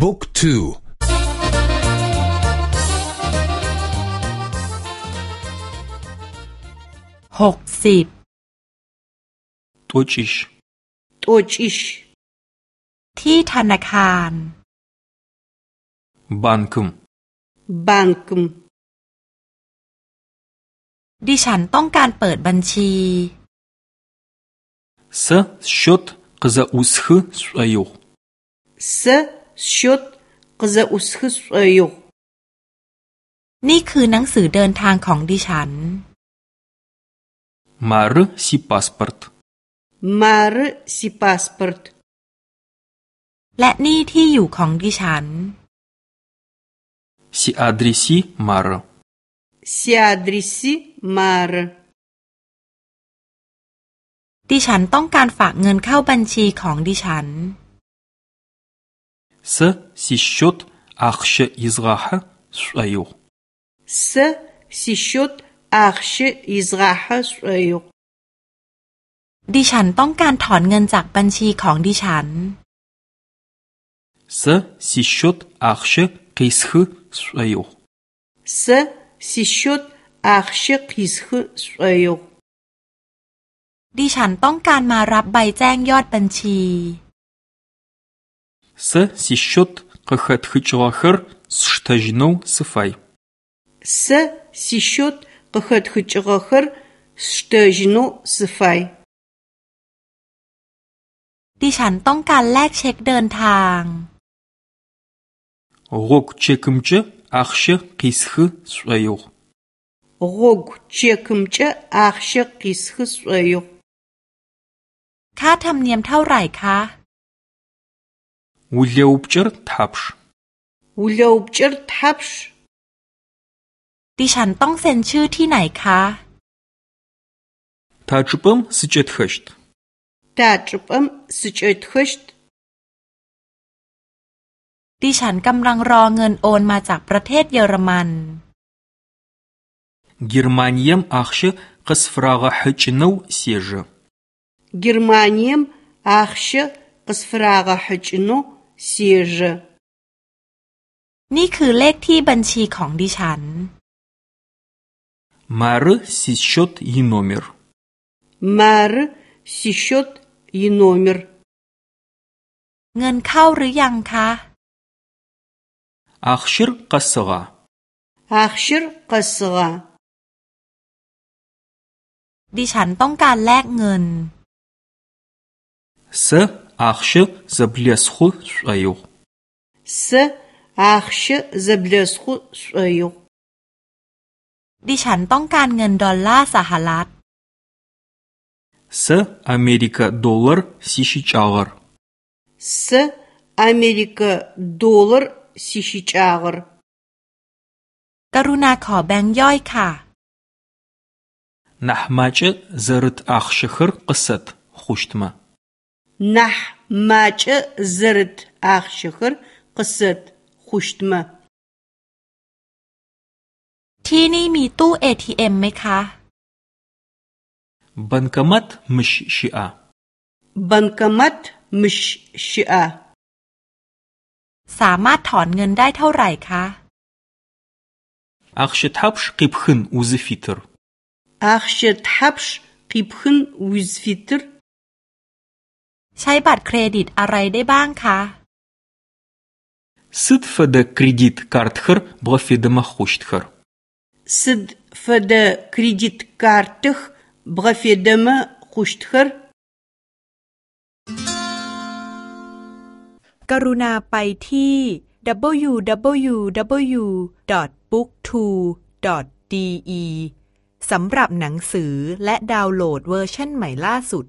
บุ๊กทูหกสิบตัวจิชตัวจิชที่ธนาคารบังคุมบังคุมดิฉันต้องการเปิดบัญชีซชดกซะอุสือสวยโยซ счет за усхы свою นี่คือหนังสือเดินทางของดิฉัน Мар си паспорт Мар си паспорт และนี่ที่อยู่ของดิฉัน Си адреси Мар Си адреси Мар ดิฉันต้องการฝากเงินเข้าบัญชีของดิฉัน Сэ си счёт ахъщэ изгъахьэ сшӏоигъу. Сэ си счёт ахъщэ изгъахьэ сшӏоигъу. ดิฉันต้องการถอนเงินจากบัญชีของดิฉัน Сэ си счёт ахъщэ къисхы сшӏоигъу. Сэ си счёт ахъщэ къисхы сшӏоигъу. ดิฉันต้องการมารับใบแจ้งยอดบัญชี Сэ сищет кахат с сштэжнэу сыфай. Сэ сищет кахат хычлахэр сштэжнэу сыфай. Ди шан тон кан лэк чек дэн таң. Гог чекымчы ахшы кисхы сүйюх. Гог чекымчы ахшы кисхы сүйюх. Ка тамнием тау рай ка? Улеупчэр тхапш. Улеупчэр тхапш. ดิฉันต้องเซ็นชื่อที่ไหนคะทาจุปมสิเจตเฮชต์ทาจุปมสิเจตเฮชต์ดิฉันกำลังรอเงินโอนมาจากประเทศเยอรมันเยอรมันยมอาชีกัสฟรากฮจนูเซจเยอรมันยมอาชีกัฟรากฮจนูซีจนี่คือเลขที่บัญชีของดิฉัน มาร์ซิชดยีโนอมิรมาร์ซิชดยีโนอมิรเงินเข้าหรือยังคะอาชิรกัสกาอาชิรกัสกาดิฉันต้องการแลกเงินเซ ахъщэ зэблэсхъу шӏоигъу. Сэ ахъщэ зэблэсхъу шӏоигъу. сахалат. С Америка доллар сишичагыр. С Америка доллар Каруна сишичагыр. ка. Нахмачы зырыт ахшыхыр қысыт, хуштма. нахь макӏэ зэрыт ахъщэхэр къысэт хъущтмэ. ที่นี่มีตู้ ATM ไหมคะ банкомат мыш щиӏа банкомат мыш щиӏа สามารถถอนเงินได้เท่าไหร่คะ Ахшы тхьапш къипхын узыфитыр. Ахшы тхьапш къипхын узыфитыр ช้บัตรเครดิตอะไรได้บ้างคะ สุดฟเดครดิตการ์ดคราบอฟิดมาคุชต์เขาสุดฟเดครดิตการ์ดคขาบอฟิดมาคุชต์เขากรุณาไปที่ w w w b o o k t o d e สำหรับหนังสือและดาวน์โหลดเวอร์ชันใหม่ล่าสุด